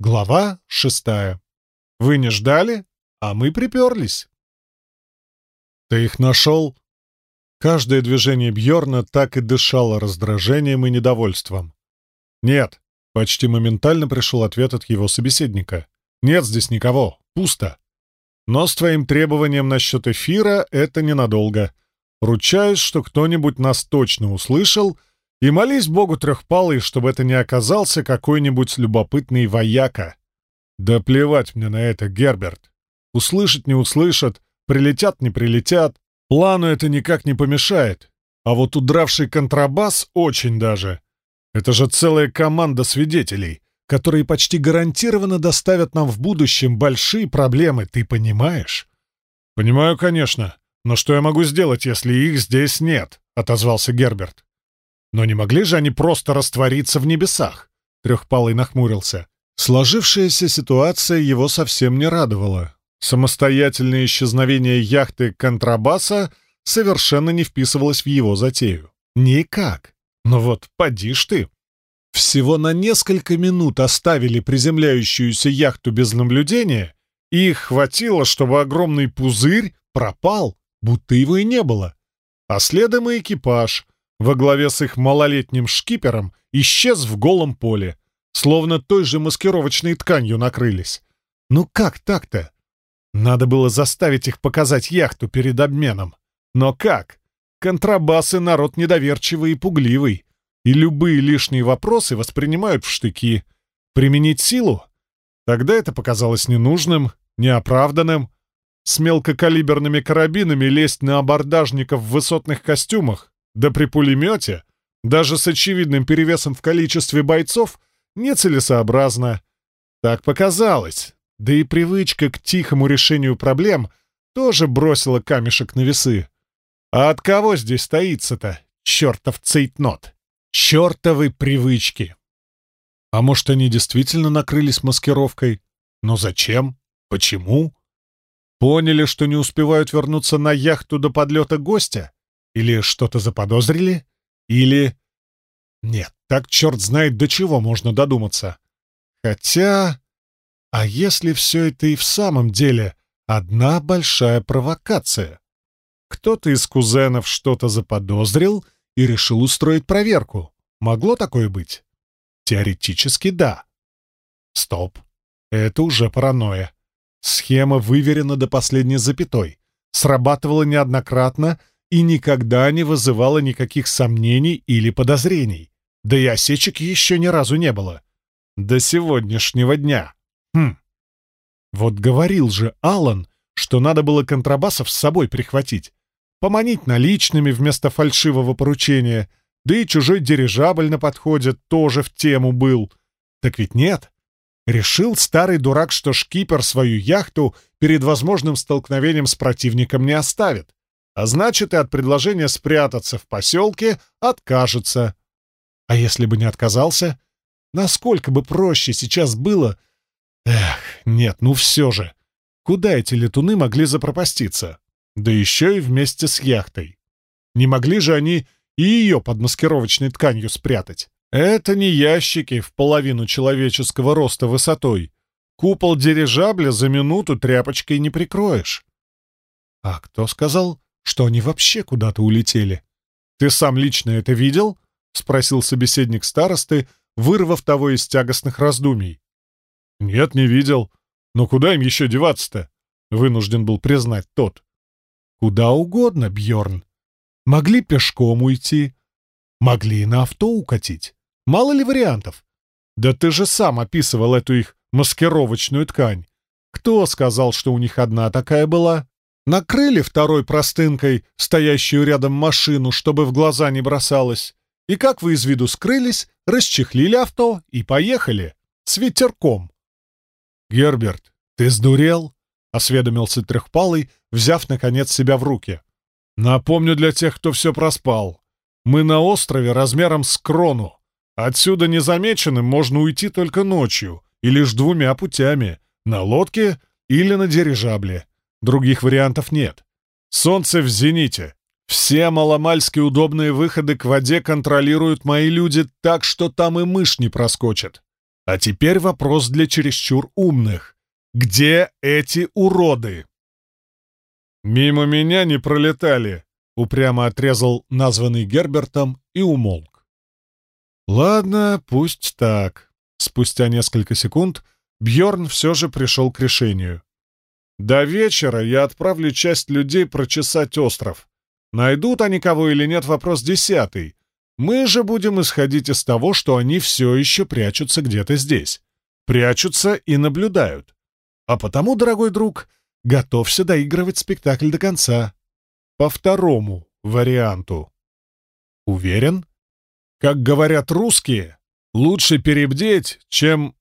Глава шестая. Вы не ждали, а мы приперлись. Ты их нашел? Каждое движение Бьорна так и дышало раздражением и недовольством. Нет, почти моментально пришел ответ от его собеседника. Нет здесь никого, пусто. Но с твоим требованием насчет эфира это ненадолго. Ручаюсь, что кто-нибудь нас точно услышал — и молись Богу трехпалый, чтобы это не оказался какой-нибудь любопытный вояка. Да плевать мне на это, Герберт. Услышать не услышат, прилетят не прилетят. Плану это никак не помешает. А вот удравший контрабас очень даже. Это же целая команда свидетелей, которые почти гарантированно доставят нам в будущем большие проблемы, ты понимаешь? Понимаю, конечно. Но что я могу сделать, если их здесь нет? — отозвался Герберт. Но не могли же они просто раствориться в небесах? Трехпалый нахмурился. Сложившаяся ситуация его совсем не радовала. Самостоятельное исчезновение яхты «Контрабаса» совершенно не вписывалось в его затею. Никак. Но вот поди ж ты. Всего на несколько минут оставили приземляющуюся яхту без наблюдения, и их хватило, чтобы огромный пузырь пропал, будто его и не было. А следом и экипаж, во главе с их малолетним шкипером исчез в голом поле, словно той же маскировочной тканью накрылись. Ну как так-то? Надо было заставить их показать яхту перед обменом. Но как? Контрабасы народ недоверчивый и пугливый, и любые лишние вопросы воспринимают в штыки. Применить силу? Тогда это показалось ненужным, неоправданным. С мелкокалиберными карабинами лезть на абордажников в высотных костюмах да при пулемете, даже с очевидным перевесом в количестве бойцов, нецелесообразно. Так показалось. Да и привычка к тихому решению проблем тоже бросила камешек на весы. А от кого здесь стоится-то, чертов цейтнот? Чертовы привычки! А может, они действительно накрылись маскировкой? Но зачем? Почему? Поняли, что не успевают вернуться на яхту до подлета гостя? Или что-то заподозрили? Или... Нет, так черт знает до чего можно додуматься. Хотя... А если все это и в самом деле одна большая провокация? Кто-то из кузенов что-то заподозрил и решил устроить проверку. Могло такое быть? Теоретически да. Стоп. Это уже паранойя. Схема выверена до последней запятой. Срабатывала неоднократно и никогда не вызывала никаких сомнений или подозрений. Да и осечек еще ни разу не было. До сегодняшнего дня. Хм. Вот говорил же Алан, что надо было контрабасов с собой прихватить. Поманить наличными вместо фальшивого поручения. Да и чужой дирижабль на подходе тоже в тему был. Так ведь нет. Решил старый дурак, что шкипер свою яхту перед возможным столкновением с противником не оставит а значит и от предложения спрятаться в поселке откажется. А если бы не отказался? Насколько бы проще сейчас было? Эх, нет, ну все же. Куда эти летуны могли запропаститься? Да еще и вместе с яхтой. Не могли же они и ее под маскировочной тканью спрятать? Это не ящики в половину человеческого роста высотой. Купол дирижабля за минуту тряпочкой не прикроешь. А кто сказал, что они вообще куда-то улетели. «Ты сам лично это видел?» — спросил собеседник старосты, вырвав того из тягостных раздумий. «Нет, не видел. Но куда им еще деваться-то?» — вынужден был признать тот. «Куда угодно, Бьорн. Могли пешком уйти, могли и на авто укатить. Мало ли вариантов. Да ты же сам описывал эту их маскировочную ткань. Кто сказал, что у них одна такая была?» Накрыли второй простынкой стоящую рядом машину, чтобы в глаза не бросалось, и как вы из виду скрылись, расчехлили авто и поехали. С ветерком. «Герберт, ты сдурел?» — осведомился Трехпалый, взяв, наконец, себя в руки. «Напомню для тех, кто все проспал. Мы на острове размером с крону. Отсюда незамеченным можно уйти только ночью и лишь двумя путями — на лодке или на дирижабле. Других вариантов нет. Солнце в зените. Все маломальски удобные выходы к воде контролируют мои люди так, что там и мышь не проскочит. А теперь вопрос для чересчур умных. Где эти уроды? Мимо меня не пролетали, упрямо отрезал названный Гербертом и умолк. Ладно, пусть так. Спустя несколько секунд Бьорн все же пришел к решению. До вечера я отправлю часть людей прочесать остров. Найдут они кого или нет, вопрос десятый. Мы же будем исходить из того, что они все еще прячутся где-то здесь. Прячутся и наблюдают. А потому, дорогой друг, готовься доигрывать спектакль до конца. По второму варианту. Уверен? Как говорят русские, лучше перебдеть, чем...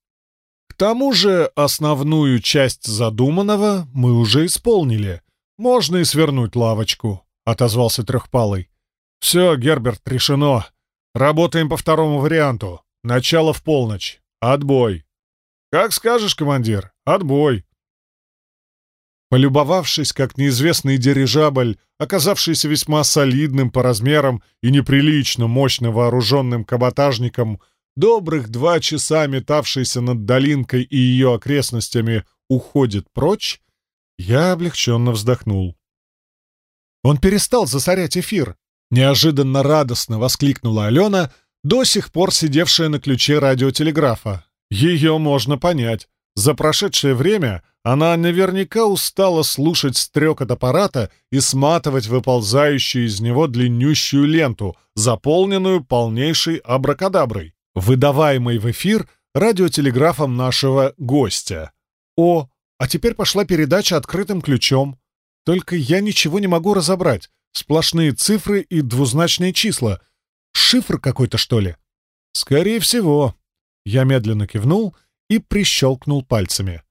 Тому же основную часть задуманного мы уже исполнили. Можно и свернуть лавочку, — отозвался Трехпалый. «Все, Герберт, решено. Работаем по второму варианту. Начало в полночь. Отбой». «Как скажешь, командир. Отбой». Полюбовавшись, как неизвестный дирижабль, оказавшийся весьма солидным по размерам и неприлично мощно вооруженным каботажником, добрых два часа метавшийся над долинкой и ее окрестностями, уходит прочь, я облегченно вздохнул. Он перестал засорять эфир, Неожиданно радостно воскликнула Алена, до сих пор сидевшая на ключе радиотелеграфа. Ее можно понять. За прошедшее время она наверняка устала слушать стрекот аппарата и сматывать выползающую из него длиннющую ленту, заполненную полнейшей абракадаброй, выдаваемой в эфир радиотелеграфом нашего гостя. О, а теперь пошла передача открытым ключом. Только я ничего не могу разобрать. Сплошные цифры и двузначные числа. Шифр какой-то, что ли? Скорее всего. Я медленно кивнул и прищелкнул пальцами.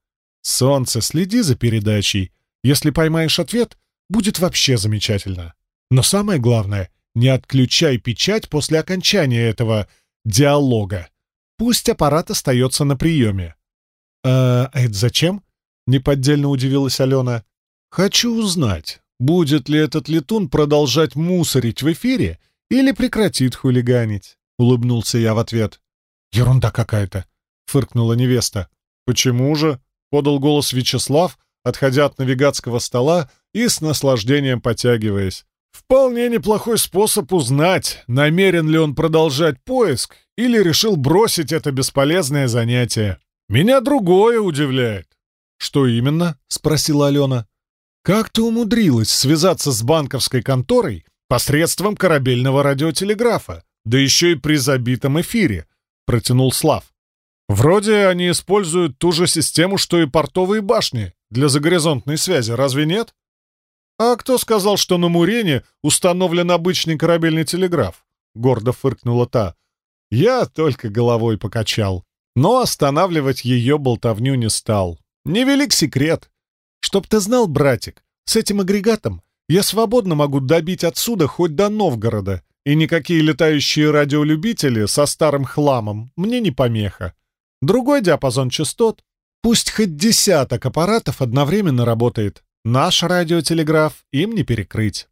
Солнце, следи за передачей. Если поймаешь ответ, будет вообще замечательно. Но самое главное, не отключай печать после окончания этого диалога. Пусть аппарат остается на приеме. «А это зачем?» — неподдельно удивилась Алена. «Хочу узнать, Будет ли этот летун продолжать мусорить в эфире или прекратит хулиганить? Улыбнулся я в ответ. Ерунда какая-то, фыркнула невеста. Почему же? Подал голос Вячеслав, отходя от навигатского стола и с наслаждением потягиваясь. Вполне неплохой способ узнать, намерен ли он продолжать поиск или решил бросить это бесполезное занятие. Меня другое удивляет. «Что именно?» — спросила Алена. «Как ты умудрилась связаться с банковской конторой посредством корабельного радиотелеграфа, да еще и при забитом эфире?» — протянул Слав. «Вроде они используют ту же систему, что и портовые башни для загоризонтной связи, разве нет?» «А кто сказал, что на Мурене установлен обычный корабельный телеграф?» — гордо фыркнула та. Я только головой покачал, но останавливать ее болтовню не стал. Невелик секрет. Чтоб ты знал, братик, с этим агрегатом я свободно могу добить отсюда хоть до Новгорода, и никакие летающие радиолюбители со старым хламом мне не помеха. Другой диапазон частот, пусть хоть десяток аппаратов одновременно работает. Наш радиотелеграф им не перекрыть.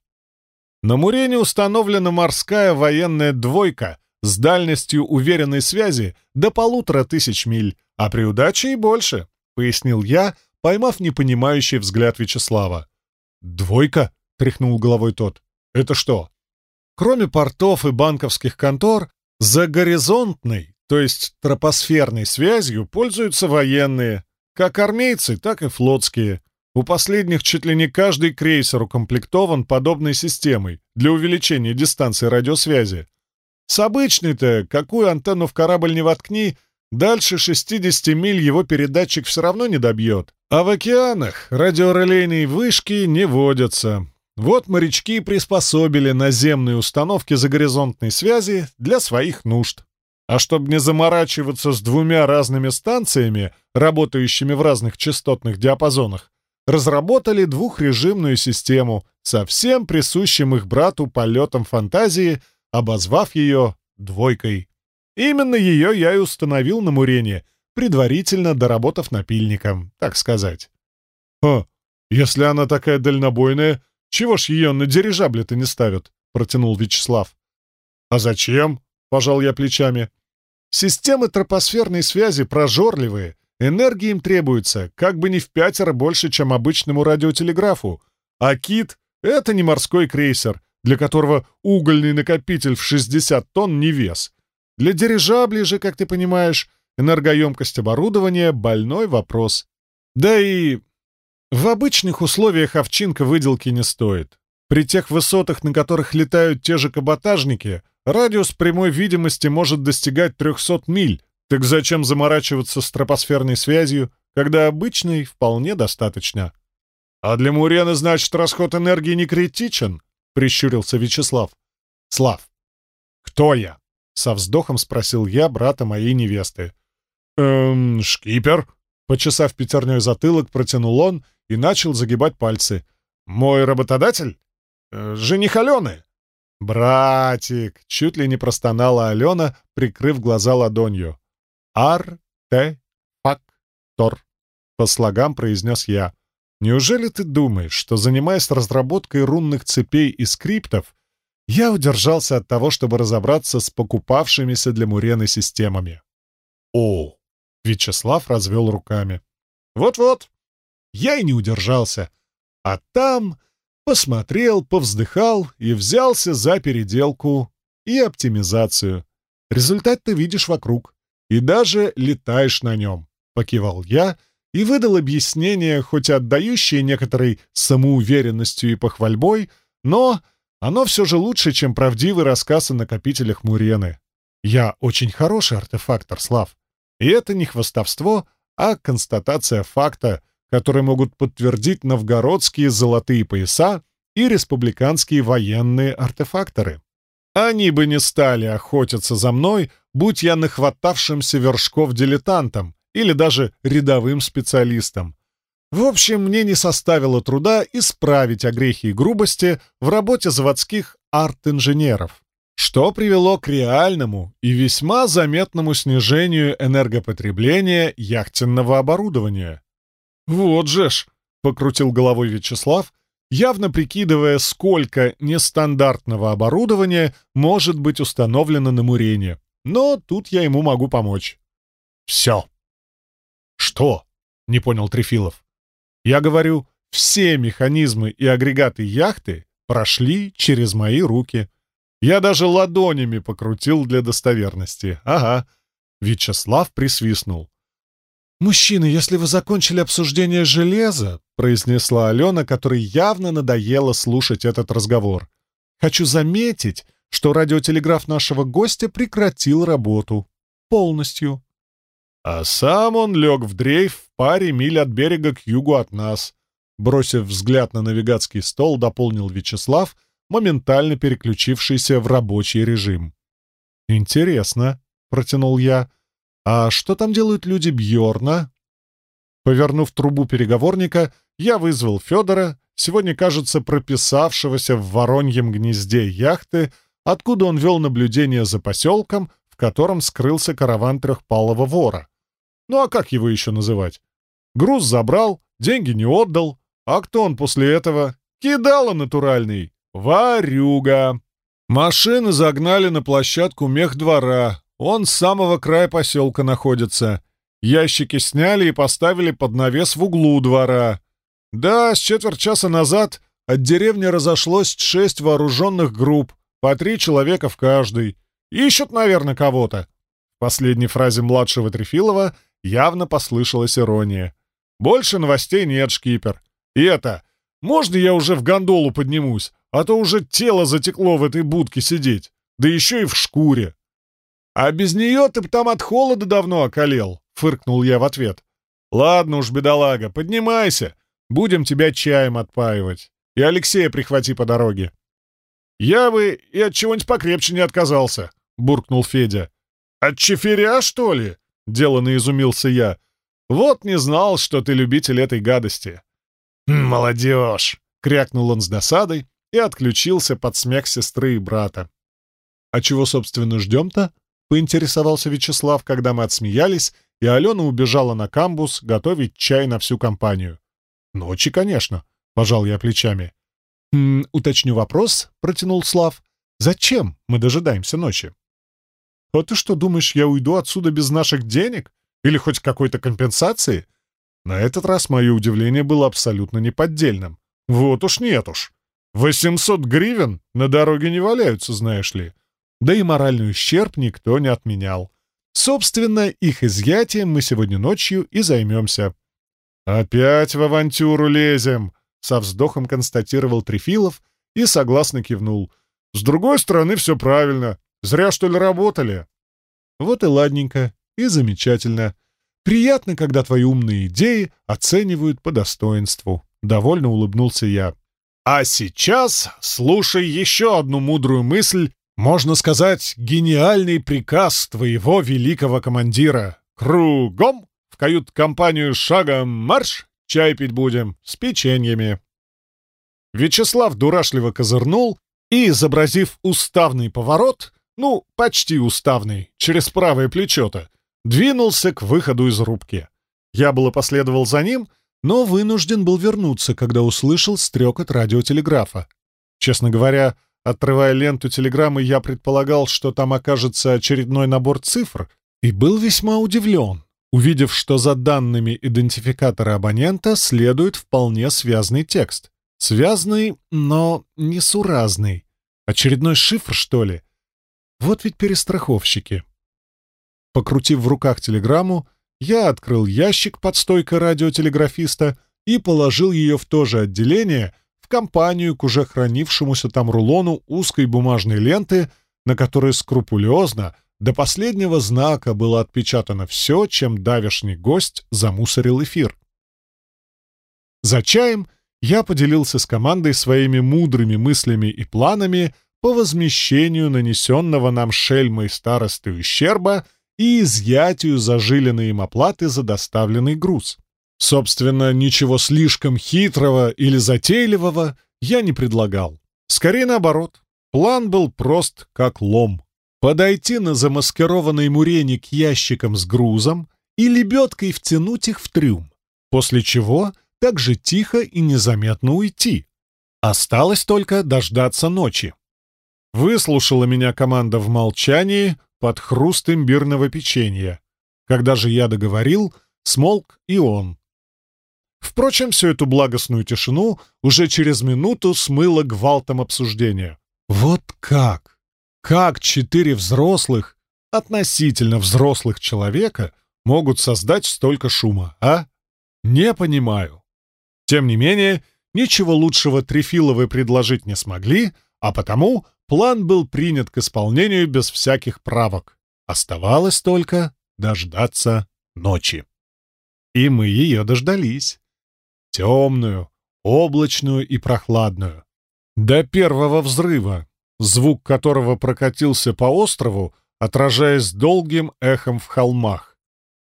На Мурене установлена морская военная двойка с дальностью уверенной связи до полутора тысяч миль, а при удаче и больше, — пояснил я, поймав непонимающий взгляд Вячеслава. «Двойка?» — тряхнул головой тот. «Это что?» Кроме портов и банковских контор, за горизонтной, то есть тропосферной связью пользуются военные, как армейцы, так и флотские. У последних чуть ли не каждый крейсер укомплектован подобной системой для увеличения дистанции радиосвязи. С обычной-то, какую антенну в корабль не воткни, дальше 60 миль его передатчик все равно не добьет. А в океанах радиорелейные вышки не водятся. Вот морячки приспособили наземные установки загоризонтной связи для своих нужд. А чтобы не заморачиваться с двумя разными станциями, работающими в разных частотных диапазонах, разработали двухрежимную систему, совсем присущим их брату полетам фантазии, обозвав ее «двойкой». Именно ее я и установил на Мурене — предварительно доработав напильником, так сказать. «Ха, если она такая дальнобойная, чего ж ее на дирижабле-то не ставят?» — протянул Вячеслав. «А зачем?» — пожал я плечами. Системы тропосферной связи прожорливые, энергии им требуется, как бы не в пятеро больше, чем обычному радиотелеграфу. А кит — это не морской крейсер, для которого угольный накопитель в 60 тонн не вес. Для дирижаблей же, как ты понимаешь, энергоемкость оборудования — больной вопрос. Да и в обычных условиях овчинка выделки не стоит. При тех высотах, на которых летают те же каботажники, радиус прямой видимости может достигать 300 миль, так зачем заморачиваться с тропосферной связью, когда обычной вполне достаточно? А для Мурены, значит, расход энергии не критичен? Прищурился Вячеслав. Слав, кто я? Со вздохом спросил я брата моей невесты. «Эм, шкипер?» Почесав пятерней затылок, протянул он и начал загибать пальцы. «Мой работодатель? Э, жених Алены?» «Братик!» — чуть ли не простонала Алена, прикрыв глаза ладонью. «Ар-те-фак-тор», — по слогам произнес я. «Неужели ты думаешь, что, занимаясь разработкой рунных цепей и скриптов, я удержался от того, чтобы разобраться с покупавшимися для Мурены системами?» «О!» — Вячеслав развел руками. «Вот-вот, я и не удержался. А там посмотрел, повздыхал и взялся за переделку и оптимизацию. Результат ты видишь вокруг. И даже летаешь на нем, — покивал я и выдал объяснение, хоть отдающее некоторой самоуверенностью и похвальбой, но оно все же лучше, чем правдивый рассказ о накопителях Мурены. Я очень хороший артефактор, Слав. И это не хвастовство, а констатация факта — которые могут подтвердить новгородские золотые пояса и республиканские военные артефакторы. Они бы не стали охотиться за мной, будь я нахватавшимся вершков дилетантом или даже рядовым специалистом. В общем, мне не составило труда исправить огрехи и грубости в работе заводских арт-инженеров, что привело к реальному и весьма заметному снижению энергопотребления яхтенного оборудования. «Вот же ж!» — покрутил головой Вячеслав, явно прикидывая, сколько нестандартного оборудования может быть установлено на Мурене. Но тут я ему могу помочь. «Все!» «Что?» — не понял Трефилов. «Я говорю, все механизмы и агрегаты яхты прошли через мои руки. Я даже ладонями покрутил для достоверности. Ага». Вячеслав присвистнул. «Мужчины, если вы закончили обсуждение железа», — произнесла Алена, которой явно надоело слушать этот разговор, «хочу заметить, что радиотелеграф нашего гостя прекратил работу. Полностью». А сам он лег в дрейф в паре миль от берега к югу от нас. Бросив взгляд на навигатский стол, дополнил Вячеслав, моментально переключившийся в рабочий режим. «Интересно», — протянул я, — «А что там делают люди Бьорна?» Повернув трубу переговорника, я вызвал Федора, сегодня, кажется, прописавшегося в Вороньем гнезде яхты, откуда он вел наблюдение за поселком, в котором скрылся караван трехпалого вора. Ну а как его еще называть? Груз забрал, деньги не отдал, а кто он после этого? Кидало натуральный. Варюга. Машины загнали на площадку мехдвора, он с самого края поселка находится. Ящики сняли и поставили под навес в углу двора. Да, с четверть часа назад от деревни разошлось шесть вооруженных групп, по три человека в каждой. Ищут, наверное, кого-то. В последней фразе младшего Трефилова явно послышалась ирония. Больше новостей нет, шкипер. И это, можно я уже в гондолу поднимусь, а то уже тело затекло в этой будке сидеть, да еще и в шкуре. «А без нее ты б там от холода давно околел», — фыркнул я в ответ. «Ладно уж, бедолага, поднимайся. Будем тебя чаем отпаивать. И Алексея прихвати по дороге». «Я бы и от чего-нибудь покрепче не отказался», — буркнул Федя. «От чефиря, что ли?» — деланно изумился я. «Вот не знал, что ты любитель этой гадости». «Молодежь!» — крякнул он с досадой и отключился под смех сестры и брата. «А чего, собственно, ждем-то?» — поинтересовался Вячеслав, когда мы отсмеялись, и Алена убежала на камбус готовить чай на всю компанию. «Ночи, конечно», — пожал я плечами. «М -м, «Уточню вопрос», — протянул Слав. «Зачем мы дожидаемся ночи?» А ты что, думаешь, я уйду отсюда без наших денег? Или хоть какой-то компенсации?» На этот раз мое удивление было абсолютно неподдельным. «Вот уж нет уж. 800 гривен на дороге не валяются, знаешь ли. Да и моральный ущерб никто не отменял. Собственно, их изъятием мы сегодня ночью и займемся». «Опять в авантюру лезем!» — со вздохом констатировал Трефилов и согласно кивнул. «С другой стороны, все правильно. Зря, что ли, работали?» «Вот и ладненько, и замечательно. Приятно, когда твои умные идеи оценивают по достоинству», — довольно улыбнулся я. «А сейчас слушай еще одну мудрую мысль, можно сказать, гениальный приказ твоего великого командира. Кругом в кают-компанию шагом марш, чай пить будем с печеньями». Вячеслав дурашливо козырнул и, изобразив уставный поворот, ну, почти уставный, через правое плечо-то, двинулся к выходу из рубки. Я было последовал за ним, но вынужден был вернуться, когда услышал стрекот радиотелеграфа. Честно говоря, отрывая ленту телеграммы, я предполагал, что там окажется очередной набор цифр, и был весьма удивлен, увидев, что за данными идентификатора абонента следует вполне связный текст. Связный, но несуразный. Очередной шифр, что ли? Вот ведь перестраховщики. Покрутив в руках телеграмму, я открыл ящик под стойкой радиотелеграфиста и положил ее в то же отделение, в компанию к уже хранившемуся там рулону узкой бумажной ленты, на которой скрупулезно до последнего знака было отпечатано все, чем давешний гость замусорил эфир. За чаем я поделился с командой своими мудрыми мыслями и планами по возмещению нанесенного нам шельмой старосты ущерба и изъятию зажиленной им оплаты за доставленный груз. Собственно, ничего слишком хитрого или затейливого я не предлагал. Скорее наоборот, план был прост как лом. Подойти на замаскированный муреник ящиком с грузом и лебедкой втянуть их в трюм, после чего так же тихо и незаметно уйти. Осталось только дождаться ночи. Выслушала меня команда в молчании, под хруст имбирного печенья. Когда же я договорил, смолк и он. Впрочем, всю эту благостную тишину уже через минуту смыло гвалтом обсуждения. Вот как? Как четыре взрослых, относительно взрослых человека могут создать столько шума, а? Не понимаю. Тем не менее, ничего лучшего Трефиловы предложить не смогли, а потому План был принят к исполнению без всяких правок. Оставалось только дождаться ночи. И мы ее дождались. Темную, облачную и прохладную. До первого взрыва, звук которого прокатился по острову, отражаясь долгим эхом в холмах.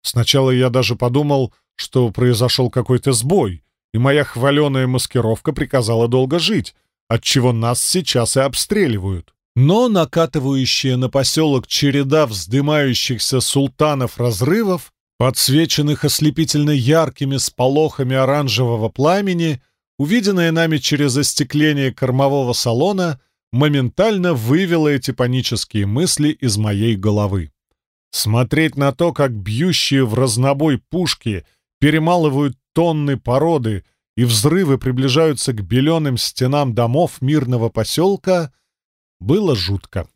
Сначала я даже подумал, что произошел какой-то сбой, и моя хваленая маскировка приказала долго жить, отчего нас сейчас и обстреливают. Но накатывающая на поселок череда вздымающихся султанов разрывов, подсвеченных ослепительно яркими сполохами оранжевого пламени, увиденная нами через остекление кормового салона, моментально вывела эти панические мысли из моей головы. Смотреть на то, как бьющие в разнобой пушки перемалывают тонны породы — и взрывы приближаются к беленым стенам домов мирного поселка, было жутко.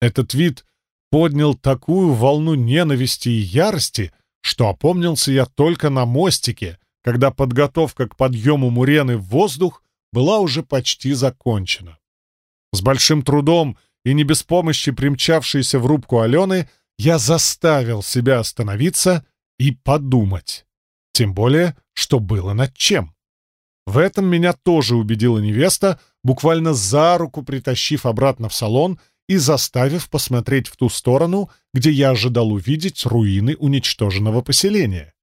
Этот вид поднял такую волну ненависти и ярости, что опомнился я только на мостике, когда подготовка к подъему Мурены в воздух была уже почти закончена. С большим трудом и не без помощи примчавшейся в рубку Алены я заставил себя остановиться и подумать. Тем более, что было над чем. В этом меня тоже убедила невеста, буквально за руку притащив обратно в салон и заставив посмотреть в ту сторону, где я ожидал увидеть руины уничтоженного поселения.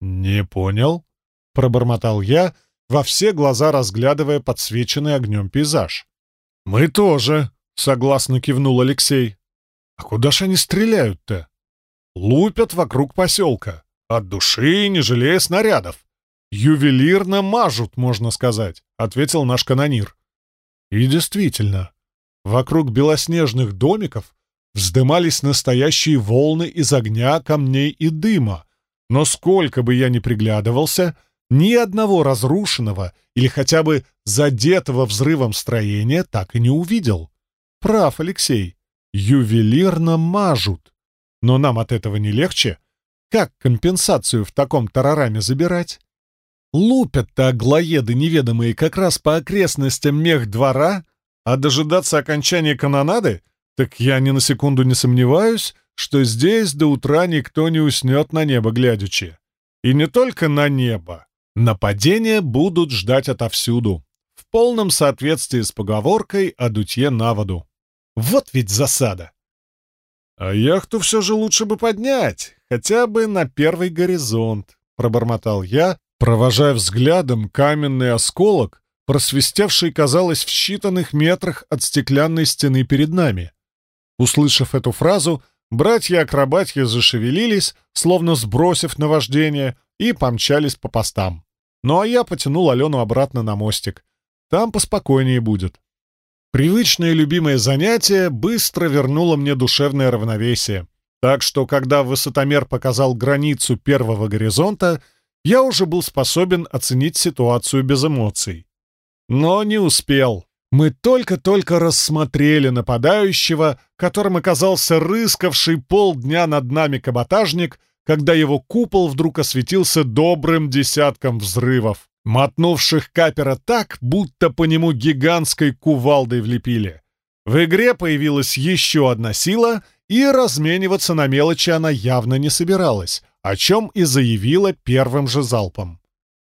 «Не понял», — пробормотал я, во все глаза разглядывая подсвеченный огнем пейзаж. «Мы тоже», — согласно кивнул Алексей. «А куда ж они стреляют-то?» «Лупят вокруг поселка, от души, не жалея снарядов. «Ювелирно мажут, можно сказать», — ответил наш канонир. И действительно, вокруг белоснежных домиков вздымались настоящие волны из огня, камней и дыма. Но сколько бы я ни приглядывался, ни одного разрушенного или хотя бы задетого взрывом строения так и не увидел. Прав, Алексей, ювелирно мажут. Но нам от этого не легче. Как компенсацию в таком тарараме забирать? Лупят-то аглоеды неведомые как раз по окрестностям мех двора, а дожидаться окончания канонады? Так я ни на секунду не сомневаюсь, что здесь до утра никто не уснет на небо глядячи. И не только на небо. Нападения будут ждать отовсюду, в полном соответствии с поговоркой о дутье на воду. Вот ведь засада! А яхту все же лучше бы поднять, хотя бы на первый горизонт, пробормотал я, провожая взглядом каменный осколок, просвистевший, казалось, в считанных метрах от стеклянной стены перед нами. Услышав эту фразу, братья-акробатья зашевелились, словно сбросив наваждение, и помчались по постам. Ну а я потянул Алену обратно на мостик. Там поспокойнее будет. Привычное любимое занятие быстро вернуло мне душевное равновесие. Так что, когда высотомер показал границу первого горизонта, я уже был способен оценить ситуацию без эмоций. Но не успел. Мы только-только рассмотрели нападающего, которым оказался рыскавший полдня над нами каботажник, когда его купол вдруг осветился добрым десятком взрывов, мотнувших капера так, будто по нему гигантской кувалдой влепили. В игре появилась еще одна сила, и размениваться на мелочи она явно не собиралась, о чем и заявила первым же залпом.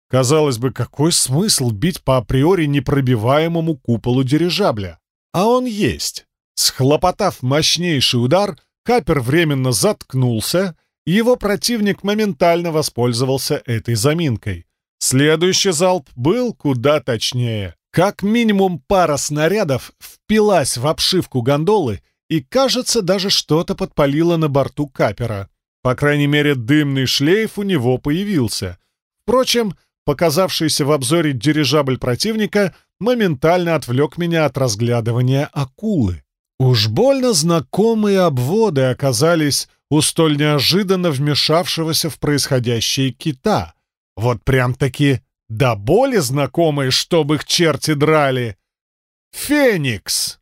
Казалось бы, какой смысл бить по априори непробиваемому куполу дирижабля? А он есть. Схлопотав мощнейший удар, капер временно заткнулся, его противник моментально воспользовался этой заминкой. Следующий залп был куда точнее. Как минимум пара снарядов впилась в обшивку гондолы и, кажется, даже что-то подпалило на борту капера. По крайней мере, дымный шлейф у него появился. Впрочем, показавшийся в обзоре дирижабль противника моментально отвлек меня от разглядывания акулы. Уж больно знакомые обводы оказались у столь неожиданно вмешавшегося в происходящее кита. Вот прям-таки до боли знакомые, чтобы их черти драли. «Феникс!»